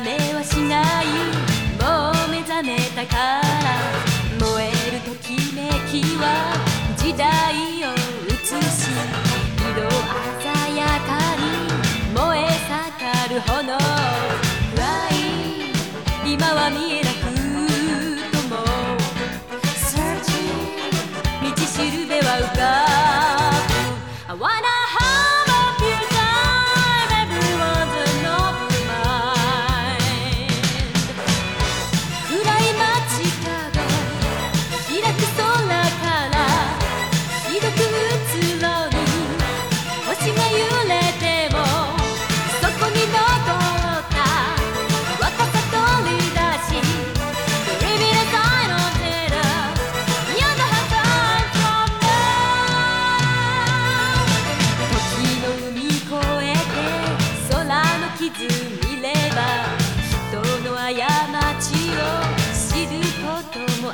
めはしない。もう目覚めたから。燃えるときめきは時代を映し色鮮やかに燃え盛る炎。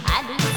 ある